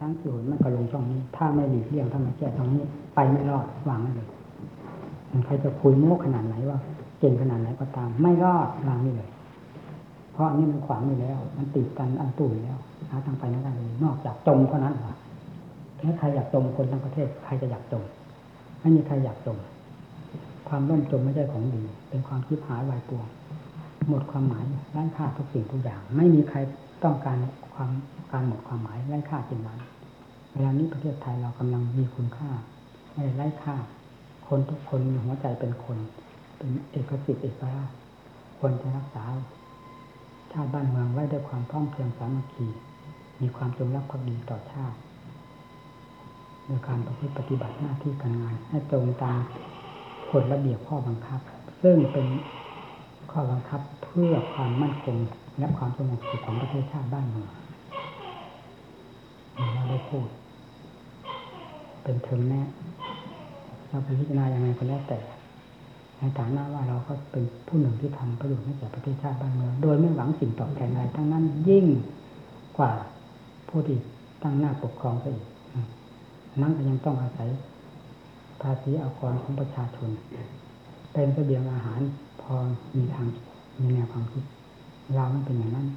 ทั้งสี่หนมันก็ลงช่องนี้ ถ้าไม่หลีกเลี่ยงถ้าไม่แก้ตรงนี้ ไปไม่รอดวางไว้เลยใครจะคุยโม้ขนาดไหนว่าเก่งขนาดไหนก็ตาม ไม่รอดวางนี่เลย เพราะนนี้มันขวางอยู่แล้ว มันติดกันอันตุ่ยแล้วหาทางไปไม่ได้เลยนอกจากจมเท่านั้นหรอถ้าใครอยากจมคนทั้งประเทศ ใครจะอยากจมไม่มีใครอยากจมความร่มจมไม่ใช่ของดี เป็นความคิดหายวายปวงหมดความหมายร้านค่าทุกสิ่งทุกอย่าง ไม่มีใคร ต้องการความการหมดความหมายไร้ค่าจริงนั้นเวลานี้ประเทศไทยเรากำลังมีคุณค่าไม่ได้ไร้ค่า คนทุกคนมีหัวใจเป็นคน เป็นเอกสิทธิ์เอกราชควรจะรักษาชาติบ้านเมืองไว้ด้วยความพร้อมเพรียงสามัคคีมีความจงรักภักดีต่อชาติโดยการประพฤติปฏิบัติหน้าที่การงานให้ตรงตามกฎระเบียบข้อบังคับ ซึ่งเป็น ข้อบังคับเพื่อความมั่นคงและความสงบสุขของประเทศชาติบ้านเมืองเราได้พูด เป็นเทอมแน่เราไปพิจารณาอย่างไรก็แล้วแต่ในฐานะว่าเราก็เป็นผู้หนึ่งที่ทำประโยชน์ให้แก่ประเทศชาติบ้านเมืองโดยไม่หวังสิ่งตอบแทนอะไรทั้งนั้นยิ่งกว่าผู้ที่ตั้งหน้าปกครองไปอีกนั้นก็ยังต้องอาศัยภาษีอากรของประชาชน เป็นเสบียงอาหาร พอมีทางมีแนวความคิดเราไม่เป็นอย่างนั้น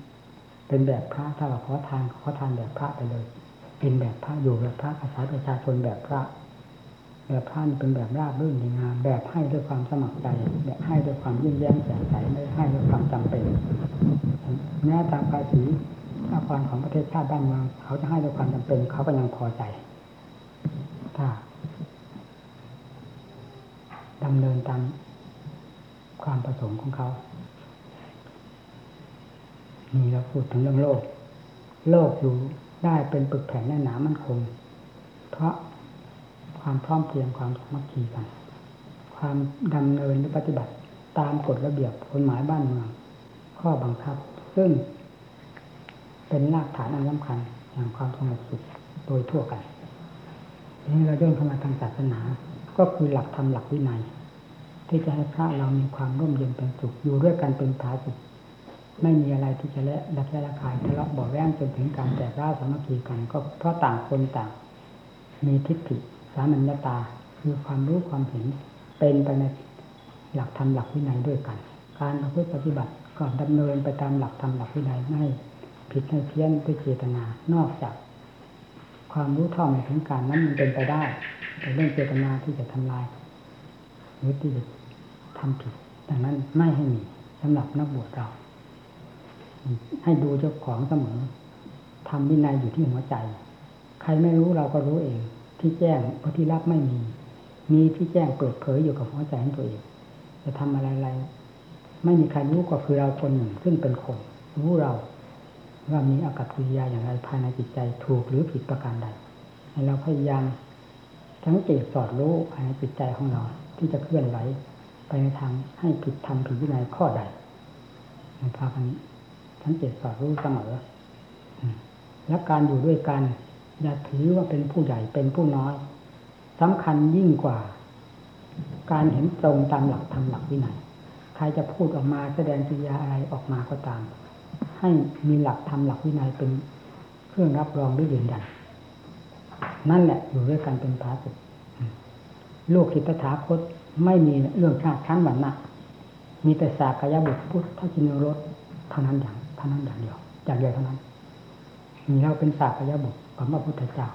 เป็นแบบพระถ้าเราขอทานขอทานแบบพระไปเลยกินแบบพระอยู่แบบพระอาศัยประชาชนแบบพระ แบบพระนี่เป็นแบบราบรื่นดีงามแบบให้ด้วยความสมัครใจแบบให้ด้วยความยิ้มแย้มแจ่มใสไม่ให้ด้วยความจำเป็นแม้ตามภาษีอาการของประเทศชาติบ้านเมืองเขาจะให้ด้วยความจำเป็นเขาก็ยังพอใจถ้าดำเนินตาม ความประสงค์ของเขานี่เราพูดถึงเรื่องโลก โลกอยู่ได้เป็นปึกแผ่นแน่นหนามั่นคง เพราะความพร้อมเพรียงความสมัคคีกัน ความดำเนินและปฏิบัติตามกฎระเบียบกฎหมายบ้านเมือง ข้อบังคับ ซึ่งเป็นรากฐานอันสำคัญแห่งความสงบสุขโดยทั่วกัน นี้เราย่นเข้ามาทางศาสนา ก็คือหลักธรรมหลักวินัย ที่จะให้พระเรามีความร่มเย็นเป็นสุขอยู่ด้วยกันเป็นผาสุขไม่มีอะไรที่จะละละแค่ละคายทะเลาะบ่อแว้งจนถึงการแตกร้าวสามัคคีกัน ก็เพราะต่างคนต่าง มีทิฏฐิสามัญญาตา คือความรู้ความเห็นเป็นไปในหลักธรรมหลักวินัยด้วยกัน การประพฤติปฏิบัติก็ดำเนินไปตามหลักธรรมหลักวินัยไม่ผิดให้เพี้ยนด้วยเจตนา นอกจาก ความรู้เท่าไม่ถึงการนั้นมันเป็นไปได้แต่เรื่องเจตนาที่จะทำลาย หรือที่จะทำผิดดังนั้นไม่ให้มีสำหรับนักบวชเรา ให้ดูเจ้าของเสมอทำวินัยอยู่ที่หัวใจ ใครไม่รู้เราก็รู้เอง ที่แจ้งเพราะที่รับไม่มี มีที่แจ้งเปิดเผยอยู่กับหัวใจของตัวเอง จะทำอะไรอะไรไม่มีใครรู้ก็คือเราคนหนึ่งซึ่งเป็นคนรู้เราว่ามีอากับกิริยาอย่างไรภายในจิตใจถูกหรือผิดประการใดให้เราพยายามสังเกตสอดรู้ภายในจิตใจของเรา ที่จะเคลื่อนไหวไปในทางให้ผิดทำผิดวินัยข้อใดในภาคนี้สังเกตสอดรู้เสมอและการอยู่ด้วยกัน อย่าถือว่าเป็นผู้ใหญ่เป็นผู้น้อยสำคัญยิ่งกว่า การเห็นตรงตามหลักธรรมหลักวินัยใครจะพูดออกมาแสดงกิริยาอะไรออกมาก็ตาม ให้มีหลักธรรมหลักวินัยเป็นเครื่องรับรองด้วยยืนยันนั่นแหละอยู่ด้วยกันเป็นพาสุ โลกิตถาคตไม่มีเรื่องชาติชั้นวรรณะมีแต่สากยบุตรพุทธจินรสเท่านั้นอย่างเท่านั้นอย่างเดียวอย่างเดียวเท่านั้น มีเราเป็นสากยบุตรของพระพุทธเจ้า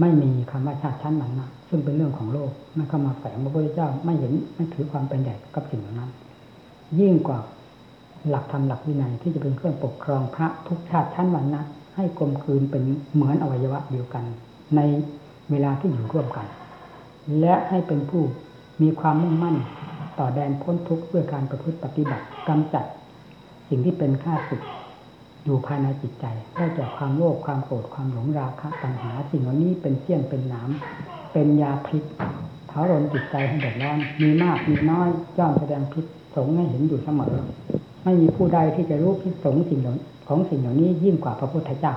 ไม่มีคำว่าชาติชั้นวรรณะซึ่งเป็นเรื่องของโลกไม่เข้ามาแฝงพระพุทธเจ้าไม่เห็นไม่ถือความเป็นใหญ่กับสิ่งเหล่านั้น ยิ่งกว่าหลักธรรมหลักวินัยที่จะเป็นเครื่องปกครองพระทุกชาติชั้นวรรณะให้กลมกลืนเป็นเหมือนอวัยวะเดียวกัน ในเวลาที่อยู่ร่วมกัน และให้เป็นผู้มีความมุ่งมั่นต่อแดนพ้นทุกข์ด้วยการประพฤติปฏิบัติกำจัด สิ่งที่เป็นข้าศึกอยู่ภายในจิตใจได้จากความโลภความโกรธความหลงราคะตัณหา สิ่งเหล่านี้เป็นเสี้ยนเป็นน้ำเป็นยาพิษเผารนจิตใจให้เดือดร้อนมีมากมีน้อยย่อมแสดงพิษสงให้เห็นอยู่เสมอ ไม่มีผู้ใดที่จะรู้พิษสงสิ่งของสิ่งเหล่านี้ยิ่งกว่าพระพุทธเจ้า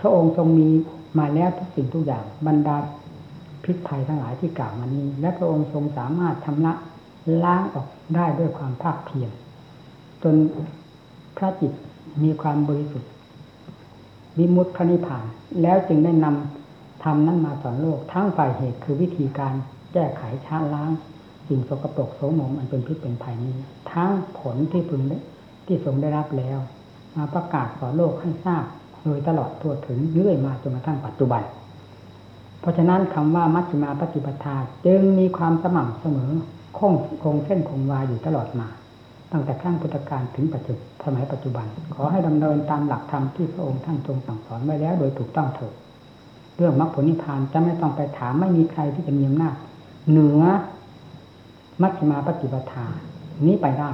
พระองค์ทรงมีมาแล้วทุกสิ่งทุกอย่างบรรดา พิษภัยทั้งหลายที่กล่าวมานี้ และพระองค์ทรงสามารถชำระล้างออกได้ด้วยความภาคเพียรจนพระจิตมีความบริสุทธิ์วิมุตติพระนิพพาน แล้วจึงได้นำธรรมนั้นมาสอนโลกทั้งฝ่ายเหตุคือวิธีการแก้ไขชาล้าง สิ่งสกปรกโสมมอันเป็นพิษเป็นภัยนี้ ทั้งผลที่พึงได้ที่ทรงได้รับแล้ว มาประกาศสอนโลกให้ทราบโดยตลอดทั่วถึงเรื่อยมาจนกระทั่งปัจจุบัน ราะฉะนั้นคำว่ามัชฌิมาปฏิปทาจึงมีความสม่ำเสมอคงคงเส้นคงวาอยู่ตลอดมา ตั้งแต่ขั้งพุทธกาลถึงปัจจุบันสมัยปัจจุบัน ขอให้ดำเนินตามหลักธรรมที่พระองค์ท่านทรงสั่งสอนไว้แล้วโดยถูกต้องเถิดเรื่องมรรคผลนิพพานจะไม่ต้องไปถามไม่มีใครที่จะมีอำนาจเหนือมัชฌิมาปฏิปทานี้ไปได้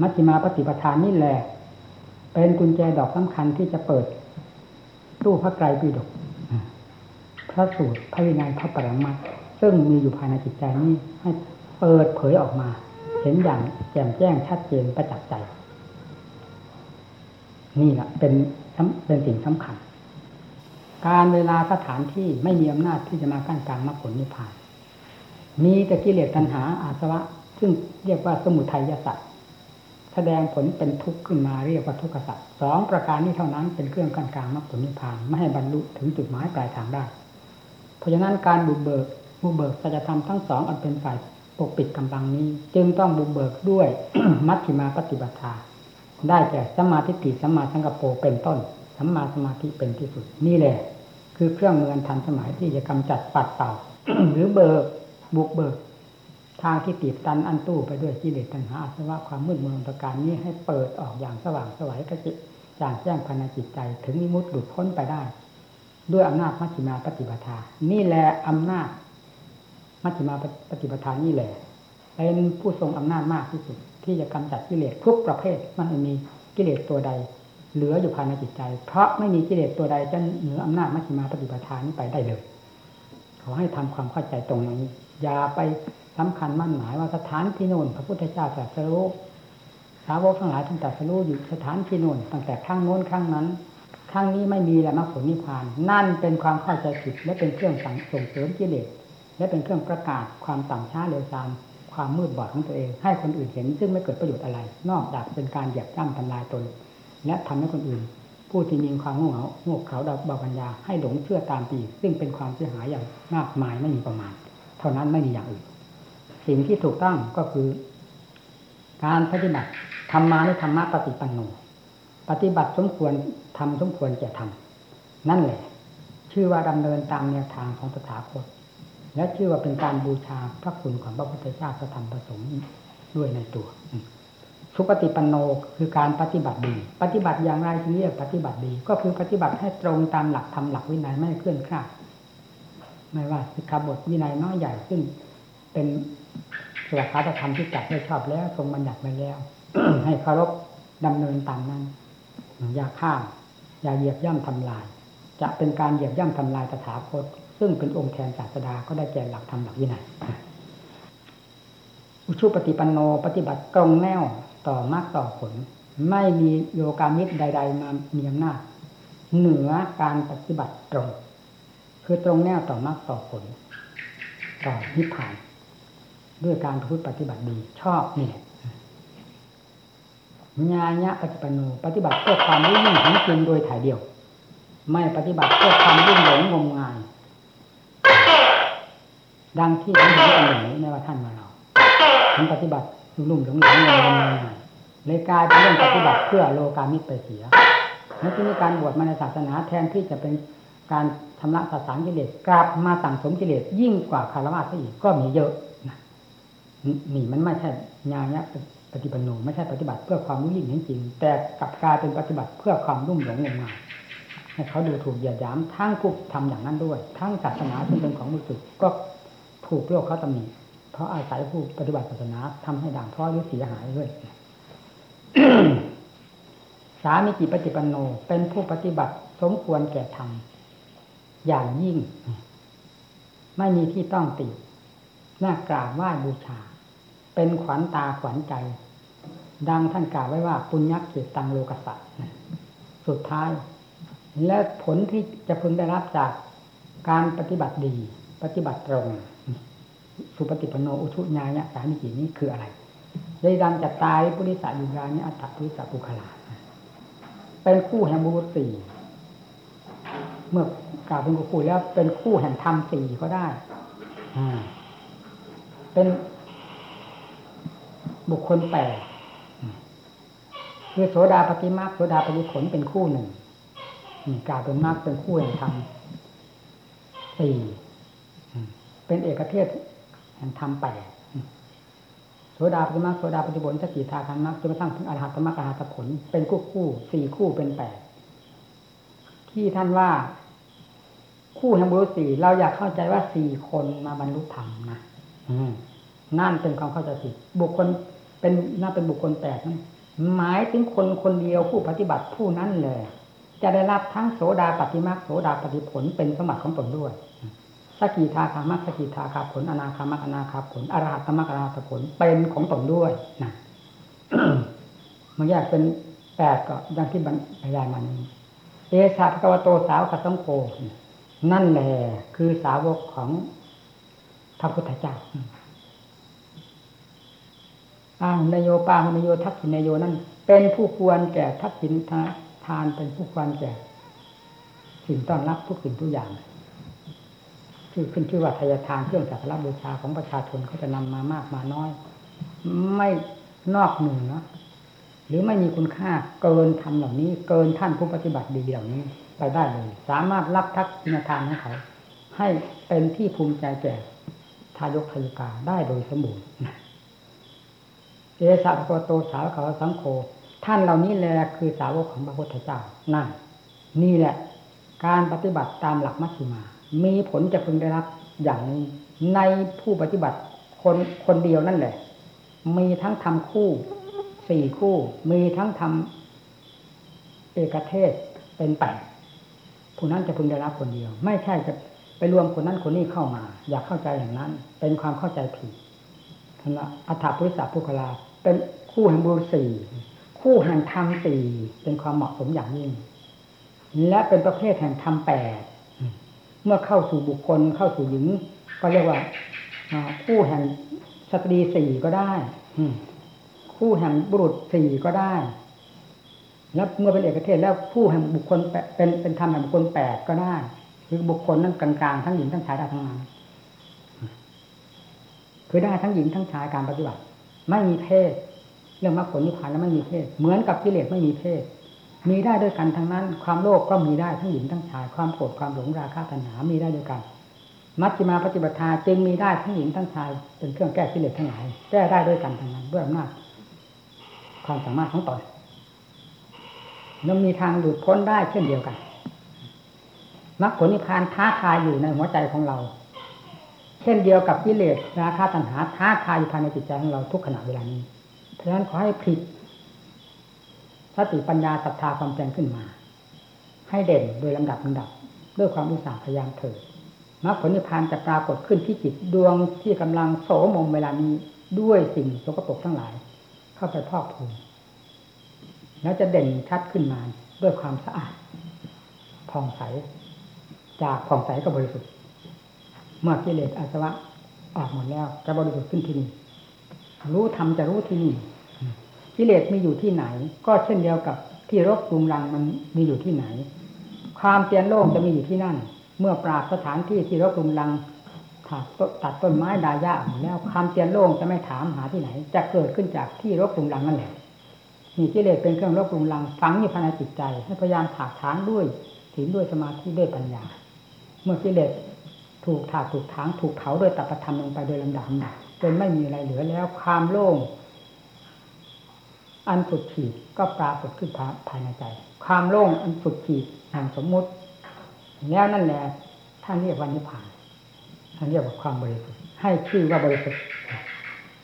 มัชฌิมาปฏิปทานนี่แหละเป็นกุญแจดอกสำคัญที่จะเปิดตู้พระไตรปิฎก ระสูตรพระวินัยพระปรมัตซึ่งมีอยู่ภายในจิตใจนี้ให้เปิดเผยออกมา เห็นอย่างแจ่มแจ้งชัดเจนประจักษ์ใจ นี่แหละเป็นเป็นสิ่งสำคัญ การเวลาสถานที่ไม่มีอำนาจที่จะมากั้นกลางมรรคผลนิพพาน มีแต่กิเลสตัณหาอาสวะ ซึ่งเรียกว่าสมุทัยสัตว์แสดงผลเป็นทุกข์ขึ้นมาเรียกว่าทุกขสัตว์สองประการนี้เท่านั้นเป็นเครื่องกั้นกลางมรรคผลนิพพานไม่ให้บรรลุถึงจุดหมายปลายทางได้ เพราะฉะนั้นการบุกเบิกบุกเบิกสัจธรรมทั้งสองอันเป็นฝ่ายปกปิดกำบังนี้ จึงต้องบุกเบิกด้วยมัชฌิมาปฏิบัติได้แก่สัมมาทิฏฐิสัมมาสังกปรเป็นต้นสัมมาสมาธิเป็นที่สุดนี่แหละ คือเครื่องมือทันสมัยที่จะกำจัดปัดเป่า หรือเบิกบุกเบิก ทางที่ตีบตันอันตู้ไปด้วยกิเลสตัณหาอาสวะความมืดมนประการนี้ให้เปิดออกอย่างสว่างสวัยกระจิจางแจ้งภายในจิตใจ ถึงนิมุตหลุดพ้นไปได้ ด้วยอำนาจมัชฌิมาปฏิปทา นี่แหละอำนาจมัชฌิมาปฏิปทานี่แหละเป็นผู้ทรงอำนาจมากที่สุด ที่จะกำจัดกิเลสทุกประเภทมันม่มีกิเลสตัวใด เหลืออยู่ภายในจิตใจ เพราะไม่มีกิเลสตัวใดจะเหนืออำนาจมัชฌิมาปฏิปทานี้ไปได้เลยขอให้ทำความเข้าใจตรงนี้อย่าไปสำคัญมั่นหมายว่าสถานที่โน่นพระพุทธเจ้าตรัสรู้สาวกทั้งหลายทั้งตรัสรู้อยู่สถานที่โน่นตั้งแต่ข้างโน้นข้างนั้น ข้งนี้ไม่มีแล้วมรรคผลนิพพาน นั่นเป็นความเข้าใจผิดและเป็นเครื่องสั่งส่งเสริมกิเลสและเป็นเครื่องประกาศความต่ำช้าเร็วซามความมืดบอดของตัวเอง ให้คนอื่นเห็นซึ่งไม่เกิดประโยชน์อะไร นอกจากเป็นการเหยียบย่ำทำลายตน และทำให้คนอื่น ผู้ที่มีความโง่เขลาโง่เขลาดาบาปัญญาให้หลงเชื่อตามปีซึ่งเป็นความเสียหายอย่างมากมายไม่มีประมาณ เท่านั้นไม่มีอย่างอื่น สิ่งที่ถูกต้องก็คือ การปฏิบัติธรรมานุธรรมะปฏิปันโน ปฏิบัติสมควรทำสมควรแก่ทำนั่นแหละ ชื่อว่าดำเนินตามแนวทางของสถาคต และชื่อว่าเป็นการบูชาพระคุณของพระพุทธเจ้าพระธรรมพระสงฆ์ด้วยในตัวสุปฏิปันโนคือการปฏิบัติดี ปฏิบัติอย่างไรที่เรียกปฏิบัติดี ก็คือปฏิบัติให้ตรงตามหลักธรรมหลักวินัยไม่เคลื่อนคลาดไม่ว่าสิกขาบทวินัยน้อยใหญ่ซึ่งเป็นสลักขาธรรมที่จัดไม่ชอบแล้ว ทรงบัญญัติไว้แล้ว ให้เคารพดำเนินตามนั้น อย่าข้ามอย่าเหยียบย่ำทำลาย จะเป็นการเหยียบย่ำทำลายตถาคต ซึ่งเป็นองค์แทนศาสดาก็ได้แก่หลักธรรมหลักวินัยอุชุปฏิปันโนปฏิบัติตรงแนวต่อมากต่อผล ไม่มีโยกามิตรใด ๆ มามีอำนาจเหนือการปฏิบัติตรง คือตรงแนวต่อมากต่อผล ต่อนิพพาน ด้วยการพูดปฏิบัติดีชอบนี่ ญาญะปฏิปโนปฏิบัติเพื่อความรู้ยิ่งถึงจริงโดยถ่ายเดียว ไม่ปฏิบัติเพื่อความรุ่งหลงงมงาย ดังที่ท่านเห็นกันอย่างนี้ไม่ว่าท่านมาเราท่านปฏิบัติลุ่มหลงหลงงมงายเลยกลายเป็นเรื่องปฏิบัติเพื่อโลกามิตรไปเสียและที่มีการบวชมาในศาสนาแทนที่จะเป็นการทำละสสารกิเลสกลับมาสั่งสมกิเลสยิ่งกว่าคารวะซะอีกก็มีเยอะนะนี่มันไม่ใช่ญาญะ ปฏิบัติโนไม่ใช่ปฏิบัติเพื่อความรู้ยิ่งจริง แต่กลับกลายเป็นปฏิบัติเพื่อความรุ่มหลงงมงายให้เขาดูถูกเหยียดหยามทั้งผู้ทำอย่างนั้นด้วย ทั้งศาสนาซึ่งเป็นของมือสุดก็ถูกโลกเขาตำหนิเพราะอาศัยผู้ปฏิบัติศาสนาทำให้ด่างพร้อยหรือเสียหายด้วยสามิจิปฏิปันโนเป็นผู้ปฏิบัติสมควรแก่ธรรมอย่างยิ่ง ไม่มีที่ต้องติหน่ากราบไหว้บูชา เป็นขวัญตาขวัญใจ ดังท่านกล่าวไว้ว่า ปุญญเกตังโลกสัตสุดท้าย และผลที่จะพึงได้รับจากการปฏิบัติดี ปฏิบัติตรง สุปฏิปโนอุชุญาเนี่ยสามิจินี้คืออะไร ได้ดังจัตตายปุริสายุรานิอัตถปุริสปุคลาเป็นคู่แห่งบุรุษสี่เมื่อกล่าวเป็นคู่แล้วเป็นคู่แห่งธรรมสี่ก็ได้เป็น บุคคลแปดคือโสดาปฏิมาโสดาปฏิผลเป็นคู่หนึ่งกล่าวเป็นมากเป็นคู่แห่งธรรมสี่เป็นเอกเทศแห่งธรรมแปดโสดาปฏิมาโสดาปฏิผลสกิทาคันมรรคจนกระทั่งถึงอรหัตมรรคอรหัตผล เป็นคู่คู่สี่คู่เป็นแปดที่ท่านว่าคู่แห่งบุรุษสี่เราอยากเข้าใจว่าสี่คนมาบรรลุธรรมนะนั่นเป็นความเข้าใจผิดบุคคล เป็นน่าเป็นบุคคลแปดนั้นหมายถึงคนคนเดียวผู้ปฏิบัติผู้นั้นเลย จะได้รับทั้งโสดาปฏิมาโสดาปฏิผลเป็นสมบัติของตนด้วยสกิทาคามัสกิทาคาผลอนาคามักอนาคาผลอรหัตมักอรหัตผลเป็นของตนด้วยนะมันแยกเป็นแปดก็ดังที่บรรยายมานี้เอสาภกวโตสาวกัสังโฆนั่นแหละคือสาวกของพระพุทธเจ้า อ้าวนโยปาหุนโยทักษินโยนั่นเป็นผู้ควรแก่ทักษิณทานเป็นผู้ควรแก่สิ่งต้อนรับทุกสิ่งทุกอย่างที่ขึ้นชื่อว่าทายทานเครื่องสักการบูชาของประชาชนเขาจะนำมามากมาน้อย ไม่นอกเหนือหรือไม่มีคุณค่าเกินทำเหล่านี้ เกินท่านผู้ปฏิบัติดีเหล่านี้ ไปได้เลย สามารถรับทักษิณทานของเขาให้เป็นที่ภูมิใจแก่ทายกทายิกาได้โดยสมบูรณ์ เอสะโกโตสาวเขาสังโฆท่านเหล่านี้แหละคือสาวกของพระพุทธเจ้านั่นนี่แหละ การปฏิบัติตามหลักมัชฌิมา มีผลจะพึงได้รับอย่างนี้ในผู้ปฏิบัติคนคนเดียวนั่นแหละ มีทั้งทำคู่สี่คู่ มีทั้งทำเอกเทศเป็นแปดผู้นั้นจะพึงได้รับคนเดียว ไม่ใช่จะไปรวมคนนั้นคนนี้เข้ามา อยากเข้าใจอย่างนั้น เป็นความเข้าใจผิดท่านละอัฏฐพุริสาภุคลา เป็นคู่แห่งบุญสี่คู่แห่งธรรมสี่เป็นความเหมาะสมอย่างยิ่ง และเป็นประเภทแห่งธรรมแปดเมื่อเข้าสู่บุคคลเข้าสู่หญิง ก็เรียกว่าคู่แห่งสตรีสี่ก็ได้คู่แห่งบุรุษสี่ก็ได้ แล้วเมื่อเป็นเอกเทศแล้วคู่แห่งบุคคลเป็นเป็นธรรมแห่งบุคคลแปดก็ได้ คือบุคคลนั้นกลางๆทั้งหญิงทั้งชายได้ทั้งนั้นคือได้ทั้งหญิงทั้งชายการปฏิบัติ ไม่มีเพศ เรื่องมรรคผลนิพพานแล้วไม่มีเพศ เหมือนกับกิเลสไม่มีเพศ มีได้ด้วยกันทั้งนั้น ความโลภก็มีได้ทั้งหญิงทั้งชาย ความโกรธความหลงราคะตัณหา มีได้ด้วยกัน มัชฌิมาปฏิบัติจึงมีได้ทั้งหญิงทั้งชาย เป็นเครื่องแก้กิเลสทั้งหลาย แก้ได้ด้วยกันทั้งนั้นด้วยอำนาจความสามารถของตนแล้วมีทางหลุดพ้นได้เช่นเดียวกันมรรคผลนิพพานท้าทายอยู่ในหัวใจของเรา เช่นเดียวกับกิเลสราคะตัณหาท้าทายอยู่ภายในจิตใจของเราทุกขณะเวลานี้เพราะฉะนั้นขอให้ผลิตสติปัญญาศรัทธาความเพียรขึ้นมา ให้เด่นโดยลำดับลำดับ ด้วยความอุตสาห์พยายามเถิดมรรคผลนิพพานจะปรากฏขึ้นที่จิตดวงที่กำลังโสมมเวลานี้ด้วยสิ่งสกปรกทั้งหลาย เข้าไปพอกพูนแล้วจะเด่นชัดขึ้นมาด้วยความสะอาดผ่องใส จากผ่องใสก็บริสุทธิ์ เมื่อกิเลสอาสวะออกหมดแล้วจะบริสุทธิ์ขึ้นที่นี่รู้ทำจะรู้ที่นี่กิเลสมีอยู่ที่ไหน ก็เช่นเดียวกับที่รกกรุงรังมันมีอยู่ที่ไหน ความเตียนโล่งจะมีอยู่ที่นั่น เมื่อปราบสถานที่ที่รกกรุงรังตัดตัดต้นไม้ดายาหมดแล้วความเตียนโล่งจะไม่ถามหาที่ไหน จะเกิดขึ้นจากที่รกกรุงรังนั่นแหละมีกิเลสเป็นเครื่องรบกรุงรังฝังอยู่ภายในจิตใจ ให้พยายามถากถางด้วยศีลด้วยสมาธิด้วยปัญญา เมื่อกิเลส ถูกถากถูกถางถูกเผาโดยตัปธรรมลงไปโดยลำดับจนไม่มีอะไรเหลือแล้วความโล่งอันสุดขีดก็ปรากฏขึ้นภายในใจ ความโล่งอันสุดขีดแห่งสมมุติ แล้วนั่นแหละท่านเรียกว่านิพพานท่านเรียกว่าความบริสุทธิ์ให้ชื่อว่าบริสุทธิ์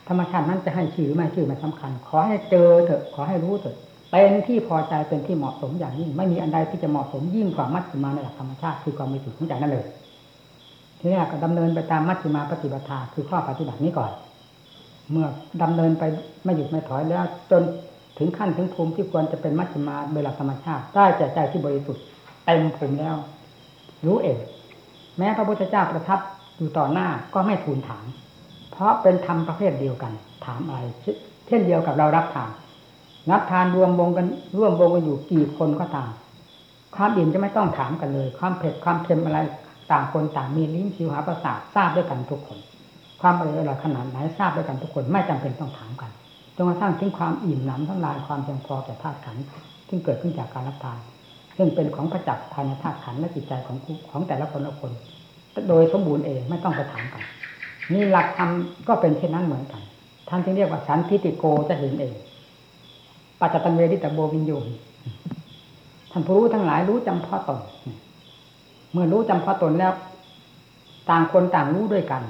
ธรรมชาตินั้นจะให้ชื่อหรือไม่ชื่อไมันสาคัญ ขอให้เจอเถอะขอให้รู้เถอะเป็นที่พอใจเป็นที่เหมาะสมอย่างยิ่งไม่มีอันใดที่จะเหมาะสมยิ่งกว่ามัชฌิมาในหลักธรรมชาติคือความมีสุขของใจนั่นเลย ทีนี้ก็ดำเนินไปตามมัชฌิมาปฏิบัติคือข้อปฏิบัตินี้ก่อน เมื่อดำเนินไปไม่หยุดไม่ถอยแล้ว จนถึงขั้นถึงภูมิที่ควรจะเป็นมัชฌิมาโดยหลักธรรมชาติได้ใจใจที่บริสุทธิ์เต็มภูมิแล้ว รู้เองแม้พระพุทธเจ้าประทับอยู่ต่อหน้าก็ไม่ทูลถาม เพราะเป็นธรรมประเภทเดียวกัน ถามอะไร เช่นเดียวกับเรารับทานนับทานรวมวงกันร่วมวงกันอยู่กี่คนก็ตามความอิ่มจะไม่ต้องถามกันเลย ความเผ็ดความเค็มอะไร ต่างคนต่างมีลิ้นชิวหาประสาททราบด้วยกันทุกคน ความอร่อยอร่อยขนาดไหนทราบด้วยกันทุกคนไม่จำเป็นต้องถามกันจนกระทั่งถึงความอิ่มหนำทั้งลายความเพียงพอแก่ธาตุขันธ์ซึ่งเกิดขึ้นจากการรับทานซึ่งเป็นของประจักษ์ภายในธาตุขันธ์และจิตใจของของแต่ละคนละคนโดยสมบูรณ์เองไม่ต้องไปถามกันนี่หลักธรรมก็เป็นเช่นนั้นเหมือนกันท่านจึงเรียกว่าสันทิติโกจะเห็นเองปัจจตันเวทิตโบวินโยท่านผู้รู้ทั้งหลายรู้จำเพาะตน เมื่อรู้จำพาะตนแล้ว ต่างคนต่างรู้ด้วยกัน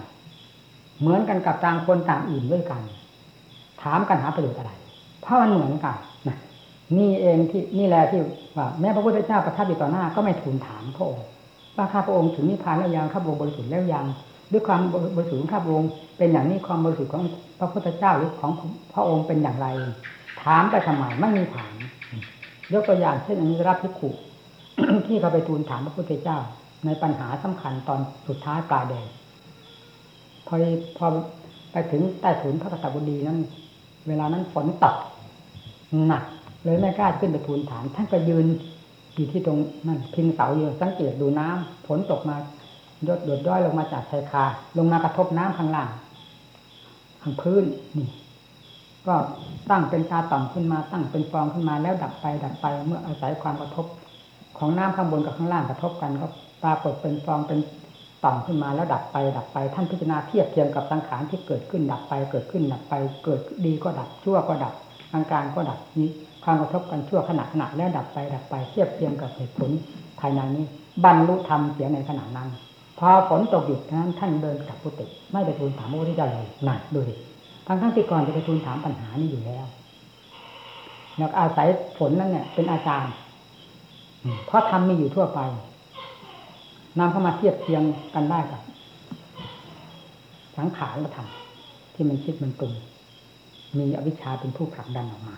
เหมือนกันกับต่างคนต่างอิ่มด้วยกัน ถามกันหาประโยชน์อะไร เพราะมันเหมือนกันนะนี่เองที่นี่แหละที่ว่าแม้พระพุทธเจ้าประทับอยู่ต่อหน้าก็ไม่ทูลถามพระองค์ว่าข้าพระองค์ถึงนิพพานแล้วยังข้าพระองค์บริสุทธิ์แล้วยังด้วยความบริสุทธิ์ของข้าพระองค์เป็นอย่างนี้ความบริสุทธิ์ของพระพุทธเจ้าหรือของพระองค์เป็นอย่างไร ถามไปทำไมไม่มีถามยกตัวอย่างเช่นอนิรับพิขุ ที่เขาไปทูลถามพระพุทธเจ้า ในปัญหาสำคัญตอนสุดท้ายปลายแดงพอพอไปถึงใต้ถุนพระกษัตริย์บุรีนั้น เวลานั้นฝนตกหนัก เลยไม่กล้าขึ้นไปทูลถาม ท่านก็ยืนอยู่ที่ตรงนั่นพิงเสาอยู่สังเกตดูน้ำฝนตกมายดหยดด้อยลงมาจากชายคา ลงมากระทบน้ำข้างล่างทางพื้นนี่ ก็ตั้งเป็นชาต่ำขึ้นมาตั้งเป็นฟองขึ้นมาแล้วดับไปดับไปเมื่ออาศัยความกระทบ ของน้ำข้างบนกับข้างล่างกระทบกันก็ปรากฏเป็นฟองเป็นต่ำขึ้นมาแล้วดับไปดับไป ท่านพิจารณาเทียบเทียงกับสังขารที่เกิดขึ้นดับไปเกิดขึ้นดับไป เกิดดีก็ดับชั่วก็ดับกลางกลางก็ดับนี้ความกระทบกันชั่วขณะขณะแล้วดับไปดับไปเทียบเทียงกับเหตุผลภายในนี้บรรลุธรรมเสียในขณะนั้น พอฝนตกหยุดนั้นท่านเดินกลับกุฏิไม่ไปทูลถามพระพุทธเจ้าเลยนั่นดูดิทั้งทั้งที่ก่อนจะไปทูลถามปัญหานี้อยู่แล้วแล้วอาศัยฝนนั่นเนี่ยเป็นอาจารย์ เพราะทำมีอยู่ทั่วไปนำเข้ามาเทียบเทียงกันได้กับ สังขารธรรมที่มันคิดมันปรุงมีอวิชชาเป็นผู้ผลักดันออกมา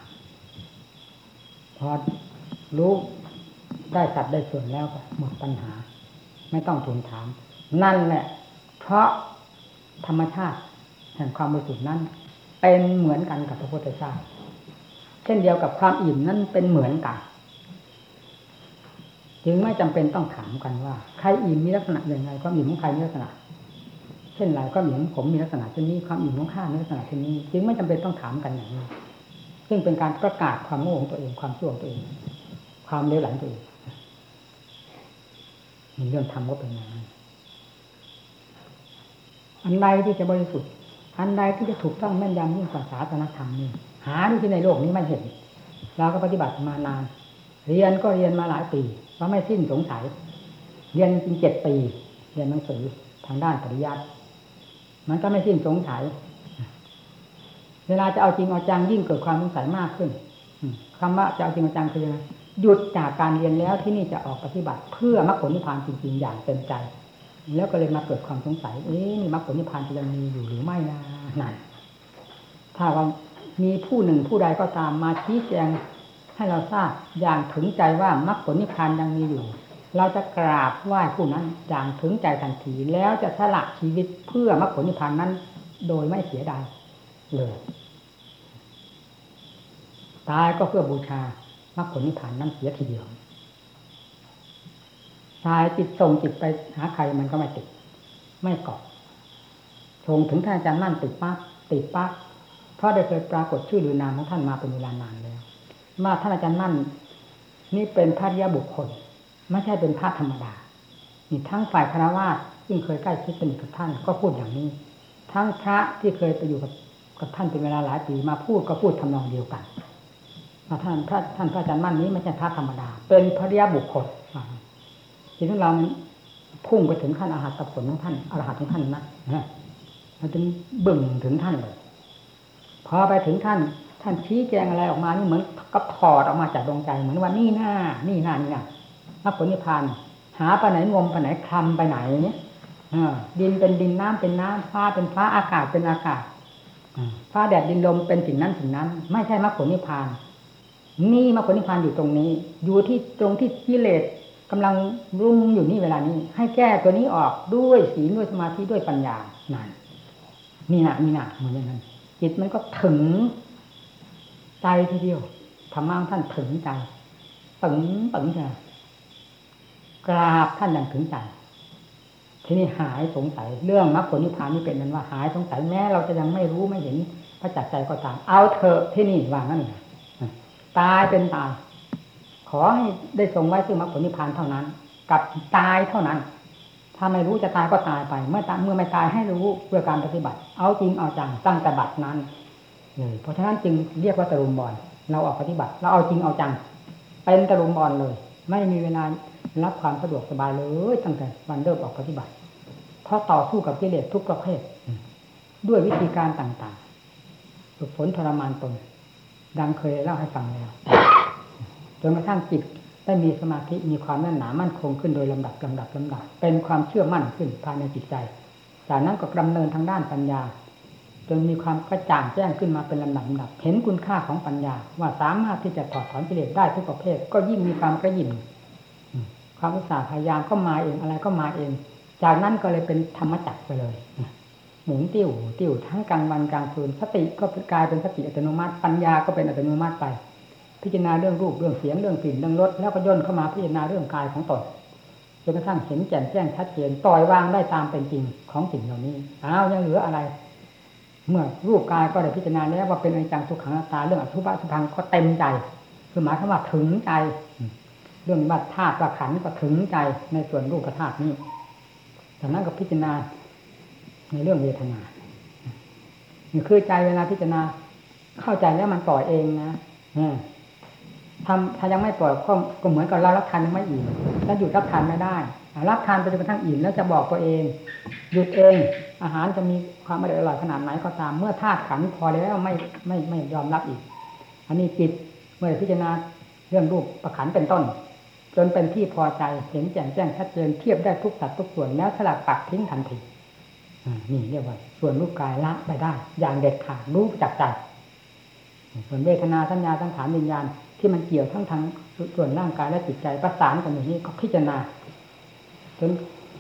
พอรู้ได้สัตว์ได้ส่วนแล้วก็หมดปัญหา ไม่ต้องทูลถาม นั่นแหละ เพราะธรรมชาติแห่งความบริสุทธิ์นั้น เป็นเหมือนกันกับพระพุทธเจ้าเช่นเดียวกับความอิ่มนั้นเป็นเหมือนกัน จึงไม่จำเป็นต้องถามกันว่า ใครอิ่มมีลักษณะอย่างไรความอิ่มของใครมีลักษณะ เช่นไรความอิ่มของผมมีลักษณะเช่นนี้ความอิ่มของข้ามีลักษณะเช่นนี้ จึงไม่จำเป็นต้องถามกันอย่างนี้ซึ่งเป็นการประกาศความโง่ของตัวเองความชั่วของตัวเอง ความเลวหลังตัวเองมีเรื่องทำก็เป็นอย่างนั้นอันใดที่จะบริสุทธิ์ อันใดที่จะถูกต้องแม่นยำยิ่งกว่าศาสนธรรมนี่หาที่ในโลกนี้ไม่เห็น เราก็ปฏิบัติมานาน เรียนก็เรียนมาหลายปีว่าไม่สิ้นสงสัย เรียนจริงเจ็ดปี เรียนหนังสือทางด้านปริยัติมันก็ไม่สิ้นสงสัย เวลาจะเอาจริงเอาจังยิ่งเกิดความสงสัยมากขึ้นคำว่าจะเอาจริงเอาจังคือยังไงหยุดจากการเรียนแล้วที่นี่จะออกปฏิบัติ เพื่อมรรคผลนิพพานจริงๆอย่างเต็มใจ แล้วก็เลยมาเกิดความสงสัย เอ๊ะนี่มรรคผลนิพพานจะยังมีอยู่หรือไม่นะนั่นถ้าว่ามีผู้หนึ่งผู้ใดก็ตามมาชี้แจง ให้เราทราบอย่างถึงใจว่ามรรคผลนิพพานยังมีอยู่ เราจะกราบไหว้ผู้นั้นอย่างถึงใจทันทีแล้วจะสละชีวิตเพื่อมรรคผลนิพพานนั้น โดยไม่เสียดายเลยตายก็เพื่อบูชามรรคผลนิพพานนั้นเสียทีเดียวตายจิตส่งจิตไปหาใครมันก็ไม่ติด ไม่เกาะส่งถึงท่านอาจารย์มั่นติดปั๊บติดปั๊บเพราะได้เคยปรากฏชื่อหรือนามของท่านมาเป็นเวลานานแล้ว มาท่านอาจารย์มั่นนี่เป็นพระยาบุคคล ไม่ใช่เป็นพระธรรมดานี่ทั้งฝ่ายคารวะซึ่งเคยใกล้ชิดสนิทกับท่านก็พูดอย่างนี้ ทั้งพระที่เคยไปอยู่กับกับท่านเป็นเวลาหลายปีมาพูดก็พูดทำนองเดียวกันมาท่านพระท่านพระอาจารย์มั่นนี้ไม่ใช่พระธรรมดา เป็นพระยาบุคคลทีนี้เราพุ่งไปถึงขั้นอาหารตผลของท่านอรหัตของท่านนะเราจึงบึ่งถึงท่านเลยพอไปถึงท่าน ท่านชี้แจงอะไรออกมานี่เหมือนกับถอดออกมาจากดวงใจ เหมือนว่านี่หน้า นี่หน้านี่หน้ามรรคผลนิพพานหาไปไหนงมไปไหนคลำไปไหนเนี่ยดินเป็นดินน้ำเป็นน้ำฟ้าเป็นฟ้าอากาศเป็นอากาศฟ้าแดดดินลมเป็นสิ่งนั้นสิ่งนั้น ไม่ใช่มรรคผลนิพพาน นี่มรรคผลนิพพานอยู่ตรงนี้ อยู่ที่ตรงที่กิเลสกำลังรุ่มอยู่นี่เวลานี้ ให้แก้ตัวนี้ออกด้วยศีลด้วยสมาธิด้วยปัญญานั่นนี่นะนี่นะเหมือนอย่างนั้นจิตมันก็ถึง ใจทีเดียวธรรมะท่านถึงใจตึงตึงใจกราบท่านอย่างถึงใจทีนี้หายสงสัยเรื่องมรรคผลนิพพานนี่เป็นนั้นว่าหายสงสัยแม้เราจะยังไม่รู้ไม่เห็นพระจักใจก็ตามเอาเถอะที่นี่วางั้นตายเป็นตายขอให้ได้ทรงไว้ซึ่งมรรคผลนิพพานเท่านั้น กับตายเท่านั้น ถ้าไม่รู้จะตายก็ตายไป เมื่อตายเมื่อไม่ตายให้รู้เพื่อการปฏิบัติ เอาจริงเอาจังตั้งแต่บัดนั้น เลยเพราะฉะนั้นจึงเรียกว่าตะลุมบอลเราออกปฏิบัติ เราเอาจริงเอาจัง เป็นตะลุมบอลเลย ไม่มีเวลารับความสะดวกสบายเลยตั้งแต่วันเริ่มออกปฏิบัติ เพราะต่อสู้กับกิเลสทุกประเภท ด้วยวิธีการต่างๆฝึกฝนทรมานตนดังเคยเล่าให้ฟังแล้วจนกระทั่งจิตได้มีสมาธิมีความแน่นหนามั่นคงขึ้นโดยลำดับลำดับลำดับ เป็นความเชื่อมั่นขึ้นภายในจิตใจ จากนั้นก็ดำเนินทางด้านปัญญา จนมีความกระจ่างแจ้งขึ้นมาเป็นลำดับลำดับ เห็นคุณค่าของปัญญา ว่าสามารถที่จะถอดถอนกิเลสได้ทุกประเภท ก็ยิ่งมีความกระยิ่มความอุตสาห์พยายามก็มาเองอะไรก็มาเอง จากนั้นก็เลยเป็นธรรมจักรไปเลยหมุนติ้วติ้วทั้งกลางวันกลางคืนสติก็กลายเป็นสติอัตโนมัติ ปัญญาก็เป็นอัตโนมัติไป พิจารณาเรื่องรูปเรื่องเสียงเรื่องกลิ่นเรื่องรสแล้วก็ย่นเข้ามาพิจารณาเรื่องกายของตนจนกระทั่งเห็นแจ่มแจ้งชัดเจนปล่อยวางได้ตามเป็นจริงของสิ่งเหล่านี้อ้าวยังเหลืออะไร เมื่อรูปกายก็ได้พิจารณาแล้วว่าเป็นอนิจจังทุกขังตาเรื่องอสุภะสุพังก็เต็มใจคือหมายความว่าถึงใจ เรื่องบัตธาตุประขันก็ถึงใจในส่วนรูปธาตุนี้จากนั้นก็พิจารณาในเรื่องเวทนาคือใจเวลาพิจารณาเข้าใจแล้วมันปล่อยเองนะ ทำถ้ายังไม่ปล่อยก็ก็เหมือนกับเรารับทานยังไม่อิ่มแล้วหยุดรับทานไม่ได้รับทานไปจนกระทั่งอิ่มแล้วจะบอกตัวเอง หยุดเอง อาหารจะมีความอร่อยขนาดไหนก็ตาม เมื่อธาตุขันพอแล้วไม่ไม่ไม่ยอมรับอีก อันนี้จิตเมื่อพิจารณาเรื่องรูปประขันเป็นต้น จนเป็นที่พอใจเห็นแจ่มแจ้งชัดเจนเทียบได้ทุกสัดทุกส่วนแล้วสลัดปัดทิ้งทันทีนี่เรียกว่า ส่วนรูปกายละไปได้ อย่างเด็ดขาดรู้จักใจส่วนเวทนาสัญญาสังขารวิญญาณ ที่มันเกี่ยวทั้งทางส่วนร่างกายและจิตใจประสานกันอย่างนี้ก็พิจารณาจน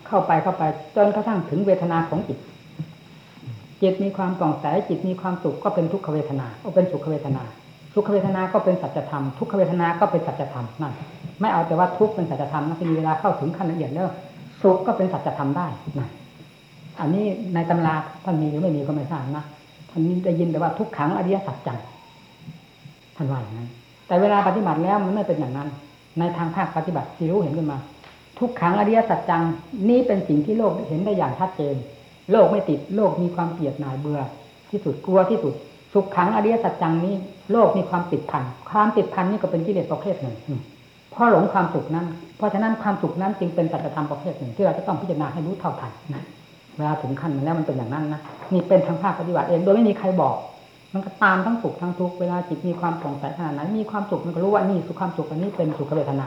เข้าไปเข้าไปจนกระทั่งถึงเวทนาของจิต จิตมีความปล่องใสจิตมีความสุขก็เป็นทุกขเวทนาก็เป็นสุขเวทนา ทุกขเวทนาก็เป็นสัจธรรมทุกขเวทนาก็เป็นสัจธรรมนั่นไม่เอาแต่ว่าทุกเป็นสัจธรรมนะทีเวลาเข้าถึงขั้นละเอียดแล้วสุขก็เป็นสัจธรรมได้นะอันนี้ในตำราท่านมีหรือไม่มีก็ไม่ทราบนะท่านได้ยินแต่ว่าทุกขังอริยสัจจังท่านว่าอย่างนั้น แต่เวลาปฏิบัติแล้วมันไม่เป็นอย่างนั้น ในทางภาคปฏิบัติที่รู้เห็นขึ้นมา ทุกขังอริยสัจจังนี่เป็นสิ่งที่โลกเห็นได้อย่างชัดเจน โลกไม่ติดโลกมีความเกลียดหน่ายเบื่อ ที่สุดกลัวที่สุด สุขขังอริยสัจจังนี้ โลกมีความติดพันความติดพันนี่ก็เป็นกิเลสประเภทหนึ่งเพราะหลงความสุขนั้น เพราะฉะนั้นความสุขนั้นจึงเป็นสัจธรรมประเภทหนึ่งที่เราจะต้องพิจารณาให้รู้เท่าทันเวลาถึงขั้นมันแล้วมันเป็นอย่างนั้นนะนี่เป็นทางภาคปฏิบัติเองโดยไม่มีใครบอก มันก็ตามทั้งสุขทั้งทุกข์เวลาจิตมีความผ่องใสขนาดไหนมีความสุขมันก็รู้ว่านี่สุขความสุขอันนี้เป็นสุขเวทนา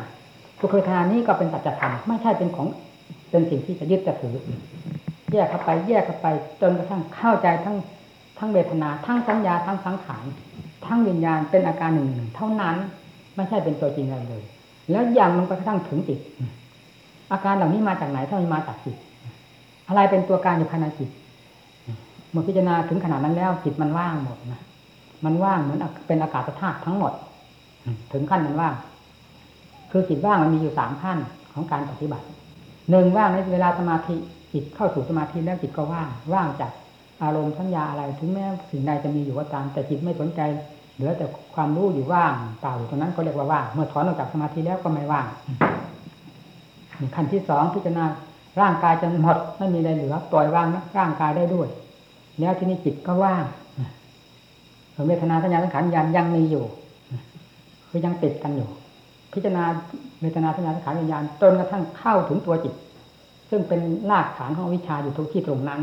สุขเวทนานี้ก็เป็นสัจธรรมไม่ใช่เป็นของเป็นสิ่งที่จะยึดจะถือแยกเข้าไปแยกเข้าไปจนกระทั่งเข้าใจทั้งทั้งเวทนาทั้งสัญญาทั้งสังขารทั้งวิญญาณเป็นอาการหนึ่งหนึ่งเท่านั้นไม่ใช่เป็นตัวจริงอะไรเลย แล้วอย่างมันกระทั่งถึงจิตอาการเหล่านี้มาจากไหนถ้ามันมาจากจิตอะไรเป็นตัวการอยู่ภายในจิต เมื่อพิจารณาถึงขนาดนั้นแล้วจิตมันว่างหมดนะมันว่างเหมือนเป็นอากาศธาตุทั้งหมด ถึงขั้นมันว่าง คือจิตว่างมันมีอยู่สามขั้นของการปฏิบัติหนึ่งว่างในเวลาสมาธิจิตเข้าสู่สมาธิแล้วจิตก็ว่าง ว่างจากอารมณ์สัญญาอะไร ถึงแม้สิ่งใดจะมีอยู่ก็ตาม แต่จิตไม่สนใจเหลือแต่ความรู้อยู่ว่างเปล่าอยู่ตรงนั้นก็เรียกว่าว่างเมื่อถอนออกจากสมาธิแล้วก็ไม่ว่างขั้นที่สองพิจารณาร่างกายจะหมดไม่มีอะไรเหลือปล่อยวางร่างกายได้ด้วย แล้วที่นี้จิตก็ว่างส่วนเวทนาสัญญาสังขารยันยังมีอยู่ คือยังติดกันอยู่ พิจารณาเวทนาสัญญาสังขารวิญญาณจนกระทั่งเข้าถึงตัวจิต ซึ่งเป็นรากฐานของวิชาอยู่ทุกที่ตรงนั้น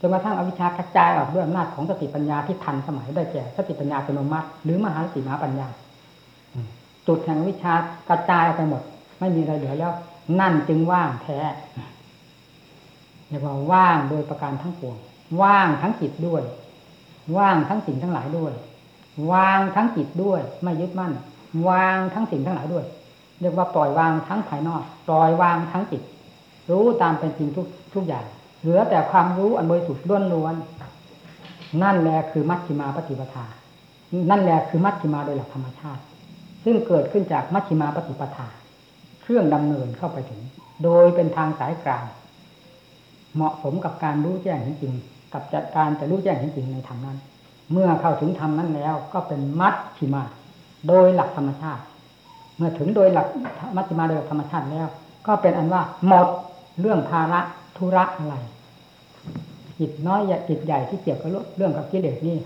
จนกระทั่งอวิชากระจายออกด้วยอำนาจของสติปัญญาที่ทันสมัยได้แก่สติปัญญาอัตโนมัติ หรือมหาสติมหาปัญญาจุดแห่งวิชากระจายออกไปหมด ไม่มีอะไรเหลือแล้ว นั่นจึงว่างแท้เรียกว่าว่างโดยประการทั้งปวง ว่างทั้งจิตด้วย ว่างทั้งสิ่งทั้งหลายด้วย วางทั้งจิตด้วย ไม่ยึดมั่น วางทั้งสิ่งทั้งหลายด้วย เรียกว่าปล่อยวางทั้งภายนอก ปล่อยวางทั้งจิต รู้ตามเป็นจริงทุกทุกอย่าง เหลือแต่ความรู้อันบริสุทธิ์ล้วนๆนั่นแหละคือมัชฌิมาปฏิปทา นั่นแหละคือมัชฌิมาโดยหลักธรรมชาติ ซึ่งเกิดขึ้นจากมัชฌิมาปฏิปทา เครื่องดำเนินเข้าไปถึง โดยเป็นทางสายกลางเหมาะสมกับการรู้แจ้งจริง กับจัดการจะรู้แจ้งเห็นจริงในธรรมนั้น เมื่อเข้าถึงธรรมนั้นแล้ว ก็เป็นมัดชิมา โดยหลักธรรมชาติ เมื่อถึงโดยหลักมัชฌิมาโดยธรรมชาติแล้ว ก็เป็นอันว่าหมดเรื่องภาระธุระอะไรจิตน้อยจิตใหญ่ที่เกี่ยวกับเรื่องกับกิเลสนี่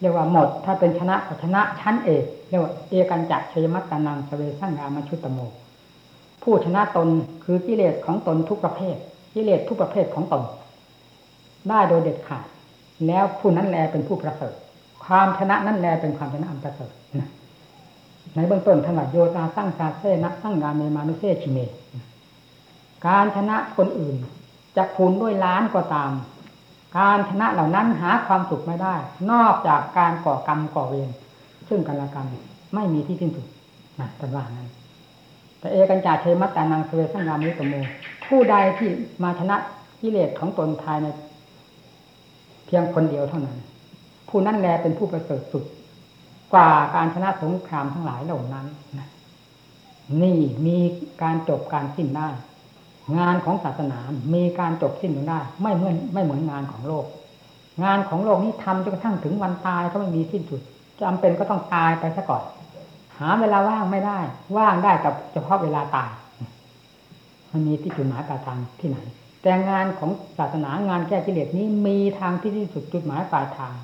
เรียกว่าหมด ถ้าเป็นชนะก็ชนะชั้นเอกเรียกว่าเอกันจักชยมัตตานังสเวสังงามชุตโม ผู้ชนะตนคือกิเลสของตนทุกประเภทกิเลสทุกประเภทของตน ได้โดยเด็ดขาดแล้วผู้นั้นแลเป็นผู้ประเสริฐความชนะนั้นแลเป็นความชนะอันประเสริฐในเบื้องต้นท่านว่าโยตาสร้างซาเซนะสร้างงานในมานุเซชิเมการชนะคนอื่นจะคูณด้วยล้านก็ตาม การชนะเหล่านั้นหาความสุขไม่ได้ นอกจากการก่อกรรมก่อเวรซึ่งกันและกันไม่มีที่สิ้นสุดนะแต่ว่านั้นแต่เอกัญจาเทมัตตานังสเวสังงามิตโมผู้ใดที่มาชนะกิเลสของตนภายใน เพียงคนเดียวเท่านั้น ผู้นั้นแลเป็นผู้ประเสริฐสุด กว่าการชนะสงครามทั้งหลายเหล่านั้นนี่มีการจบการสิ้นได้ งานของศาสนา มีการจบสิ้นลงได้ ไม่เหมือนไม่เหมือนงานของโลก งานของโลกนี้ทำจนกระทั่งถึงวันตายก็ไม่มีสิ้นสุดจำเป็นก็ต้องตายไปซะก่อน หาเวลาว่างไม่ได้ ว่างได้กับเฉพาะเวลาตาย มันมีที่จุดหมายปลายทางที่ไหน แต่งานของศาสนางานแก้กิเลสนี้มีทางที่ที่สุดจุดหมายปลายทาง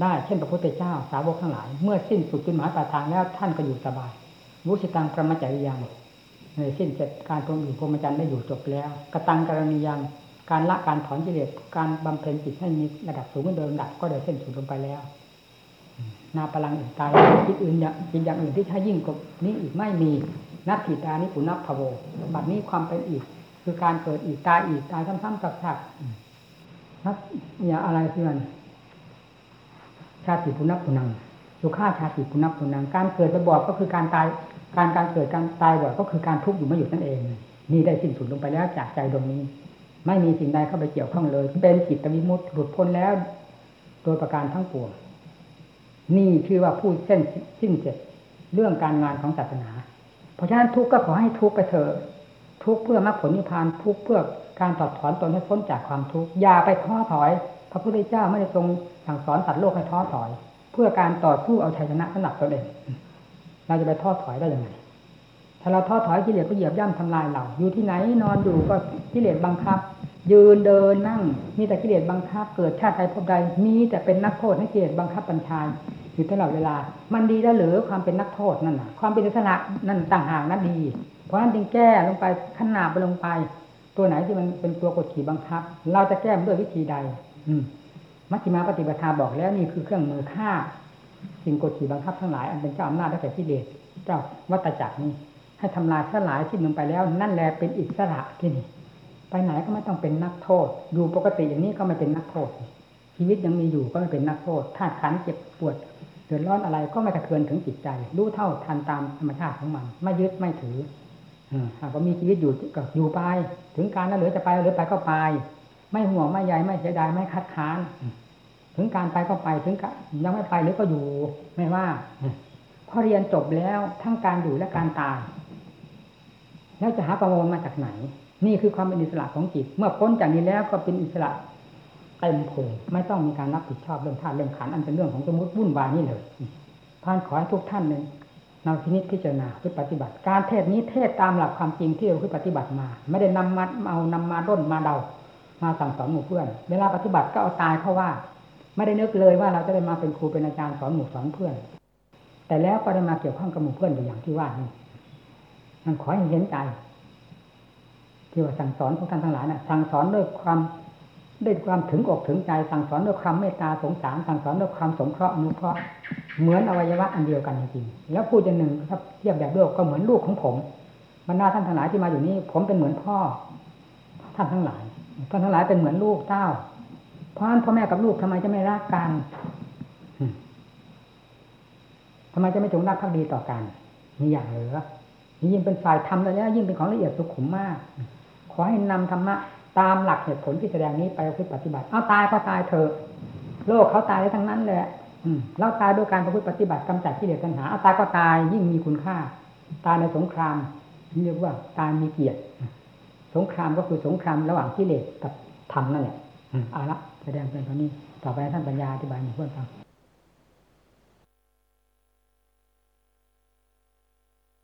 ได้เช่นพระพุทธเจ้าสาวกทั้งหลาย เมื่อสิ้นสุดจุดหมายปลายทางแล้วท่านก็อยู่สบายวุสิตังประมาจริยังในสิ้นเสร็จการตรงอยู่พรหมจรรย์ได้อยู่จบแล้วกระตังกรณียังการละการถอนกิเลสการบำเพ็ญจิตให้มีระดับสูงขึ้นเดิมดับก็ได้เส้นสุดลงไปแล้วนาพลังอื่นตายคิดอื่นอย่างคิดอย่างอื่นที่ใช้ยิ่งกว่านี้อีกไม่มีนักขีตานิปุนับพโวบัดนี้ความเป็นอีก คือการเกิดอีกตายอีกตายซ้ำๆซักๆนักอย่าอะไรเพื่อนชาติปุนับปุนังสุขาชาติปุนับปุนัง การเกิดไปบอกก็คือการตาย การการเกิดการตายบ่อยก็คือการทุกข์อยู่ไม่หยุดนั่นเอง นี่ได้สิ้นสุดลงไปแล้วจากใจดวงนี้ ไม่มีสิ่งใดเข้าไปเกี่ยวข้องเลย เป็นจิตวิมุตติหลุดพ้นแล้ว โดยประการทั้งปวงนี่คือว่าพูดเส้นสิ้นเสร็จเรื่องการงานของศาสนา เพราะฉะนั้นทุกข์ก็ขอให้ทุกข์ไปเถอะ ทุกข์เพื่อมรรคผลนิพพานทุกข์เพื่อการตอดถอนตนให้พ้นจากความทุกข์อย่าไปท้อถอย พระพุทธเจ้าไม่ได้ทรงสั่งสอนสัตว์โลกให้ท้อถอย เพื่อการต่อสู้เอาชัยชนะสนับตนเองเราจะไปท้อถอยได้ยังไงถ้าเราท้อถอยกิเลสก็เหยียบย่ำทำลายเรา อยู่ที่ไหนนอนอยู่ก็กิเลสบังคับ ยืนเดินนั่ง มีแต่กิเลสบังคับ เกิดชาติใดพบใดมีแต่เป็นนักโทษให้กิเลสบังคับบัญชาอยู่ตลอดเวลา มันดีแล้วหรือความเป็นนักโทษนั่นน่ะ ความเป็นอิสระนั่นต่างหากนั่นดี ราะฉะนั้นจึงแก้ลงไปขนาบไปลงไป ตัวไหนที่มันเป็นตัวกดขี่บังคับ เราจะแก้ด้วยวิธีใด อืมัชฌิมาปฏิปทาบอกแล้วนี่คือเครื่องมือฆ่าสิ่งกดขี่บังคับทั้งหลาย อันเป็นเจ้าอำนาจได้แก่กิเลสเจ้าวัตจักรนี้ ให้ทำลายสลายที่ลงไปแล้ว นั่นแหละเป็นอิสระที่นี่ไปไหนก็ไม่ต้องเป็นนักโทษ อยู่ปกติอย่างนี้ก็ไม่เป็นนักโทษ ชีวิตยังมีอยู่ก็ไม่เป็นนักโทษถ้าขันเจ็บปวดเดือดร้อนอะไรก็ไม่กระเทือนถึงจิตใจ รู้เท่าทันตามธรรมชาติของมัน ไม่ยึดไม่ถือ หากว่ามีชีวิตอยู่ก็อยู่ไป ถึงการนั้นเหลือจะไปหรือไปก็ไป ไม่ห่วงไม่ใยไม่เสียดายไม่คัดค้าน ถึงการไปก็ไปถึงยังไม่ไปหรือก็อยู่ไม่ว่าพอเรียนจบแล้วทั้งการอยู่และการตายแล้วจะหาประมวลมาจากไหน นี่คือความเป็นอิสระของจิต เมื่อพ้นจากนี้แล้วก็เป็นอิสระเต็มโผงไม่ต้องมีการรับผิดชอบเรื่องธาตุเรื่องขันอันเป็นเรื่องของสมมติวุ่นวายนี่เลยพานขอให้ทุกท่านเลย นำพินิจพิจารณาเพื่อปฏิบัติ การเทศนี้เทศตามหลักความจริงที่เราพื่อปฏิบัติมา ไม่ได้นำมาเอานำมาร่นมาเดา มาสั่งสอนหมู่เพื่อน เวลาปฏิบัติก็เอาตายเข้าว่า ไม่ได้นึกเลยว่าเราจะได้มาเป็นครูเป็นอาจารย์สอนหมู่สอนเพื่อน แต่แล้วก็ได้มาเกี่ยวข้องกับหมู่เพื่อนอย่างที่ว่านี่มันขอให้เห็นใจที่ว่าสั่งสอนของท่านทั้งหลายนะ่ะ สั่งสอนด้วยความด้วยความถึงอกถึงใจ สั่งสอนด้วยความเมตตาสงสาร สั่งสอนด้วยความสงเคราะห์อนุเคราะห์ เหมือนอวัยวะอันเดียวกันจริงๆแล้วพูดอย่างหนึ่งถ้าเทียบแบบโลกก็เหมือนลูกของผมบรรดาท่านทั้งหลายที่มาอยู่นี่ผมเป็นเหมือนพ่อ ท่านทั้งหลายท่านทั้งหลายเป็นเหมือนลูกเต้า เพราะนั้นพ่อแม่กับลูกทำไมจะไม่รักกันทำไมจะไม่จงรักภักดีต่อกันมีอย่างเหลือนี่ยิ่งเป็นฝ่ายธรรมแล้วยิ่งเป็นของละเอียดสุขุมมาก ขอให้นำธรรมะตามหลักเหตุผลที่แสดงนี้ไปปฏิบัติ เอาตายก็ตายเถอะ โลกเขาตายได้ทั้งนั้นแหละ เราตายด้วยการประพฤติปฏิบัติกำจัดกิเลสตัณหาเอาตายก็ตายยิ่งมีคุณค่า ตายในสงครามเรียกว่าการมีเกียรติ สงครามก็คือสงครามระหว่างกิเลสกับธรรมนั่นแหละเอาละแสดงเป็นเท่านี้ ต่อไปท่านปัญญาอธิบายให้เพื่อนฟัง